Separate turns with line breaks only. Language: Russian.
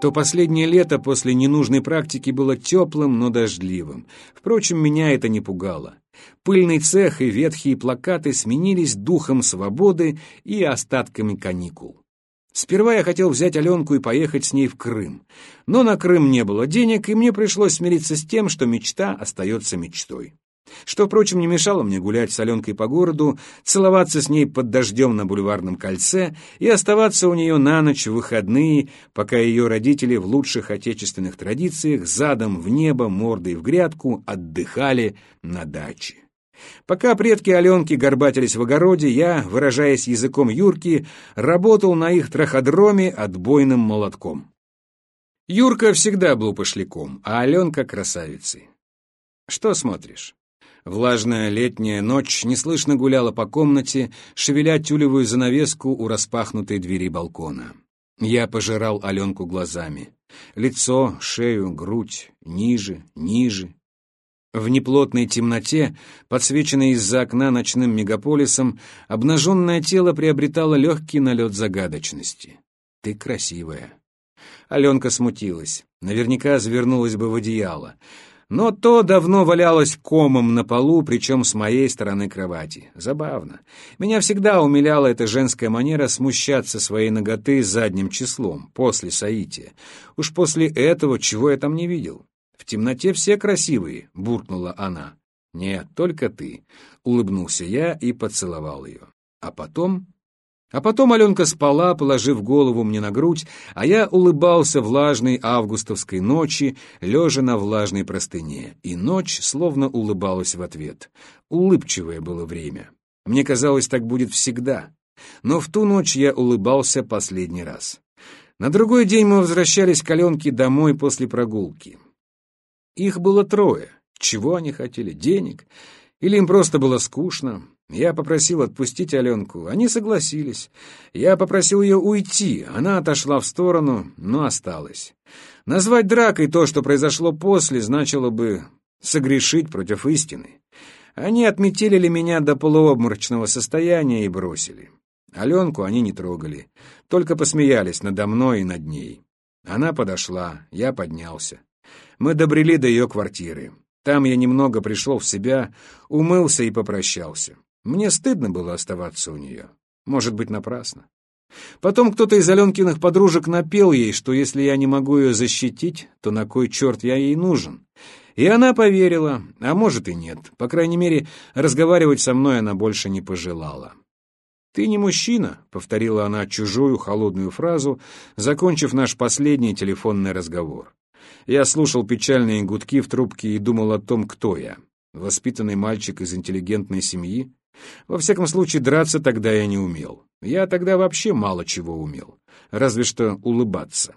то последнее лето после ненужной практики было теплым, но дождливым. Впрочем, меня это не пугало. Пыльный цех и ветхие плакаты сменились духом свободы и остатками каникул. Сперва я хотел взять Аленку и поехать с ней в Крым. Но на Крым не было денег, и мне пришлось смириться с тем, что мечта остается мечтой. Что, впрочем, не мешало мне гулять с Аленкой по городу, целоваться с ней под дождем на бульварном кольце и оставаться у нее на ночь в выходные, пока ее родители в лучших отечественных традициях задом в небо, мордой в грядку отдыхали на даче. Пока предки Аленки горбатились в огороде, я, выражаясь языком Юрки, работал на их траходроме отбойным молотком. Юрка всегда был пошляком, а Аленка — красавицей. Что смотришь? Влажная летняя ночь неслышно гуляла по комнате, шевеля тюлевую занавеску у распахнутой двери балкона. Я пожирал Аленку глазами. Лицо, шею, грудь, ниже, ниже. В неплотной темноте, подсвеченной из-за окна ночным мегаполисом, обнаженное тело приобретало легкий налет загадочности. «Ты красивая». Аленка смутилась. Наверняка завернулась бы в одеяло но то давно валялось комом на полу, причем с моей стороны кровати. Забавно. Меня всегда умиляла эта женская манера смущаться своей ноготы задним числом, после соития. Уж после этого чего я там не видел? В темноте все красивые, буркнула она. Нет, только ты, улыбнулся я и поцеловал ее. А потом а потом Аленка спала, положив голову мне на грудь, а я улыбался влажной августовской ночи, лежа на влажной простыне, и ночь словно улыбалась в ответ. Улыбчивое было время. Мне казалось, так будет всегда. Но в ту ночь я улыбался последний раз. На другой день мы возвращались к Аленке домой после прогулки. Их было трое. Чего они хотели? Денег? Или им просто было скучно? Я попросил отпустить Аленку, они согласились. Я попросил ее уйти, она отошла в сторону, но осталась. Назвать дракой то, что произошло после, значило бы согрешить против истины. Они отметили меня до полуобморочного состояния и бросили. Аленку они не трогали, только посмеялись надо мной и над ней. Она подошла, я поднялся. Мы добрели до ее квартиры. Там я немного пришел в себя, умылся и попрощался. Мне стыдно было оставаться у нее. Может быть, напрасно. Потом кто-то из Аленкиных подружек напел ей, что если я не могу ее защитить, то на кой черт я ей нужен? И она поверила, а может и нет. По крайней мере, разговаривать со мной она больше не пожелала. «Ты не мужчина», — повторила она чужую холодную фразу, закончив наш последний телефонный разговор. Я слушал печальные гудки в трубке и думал о том, кто я. Воспитанный мальчик из интеллигентной семьи, во всяком случае, драться тогда я не умел. Я тогда вообще мало чего умел, разве что улыбаться.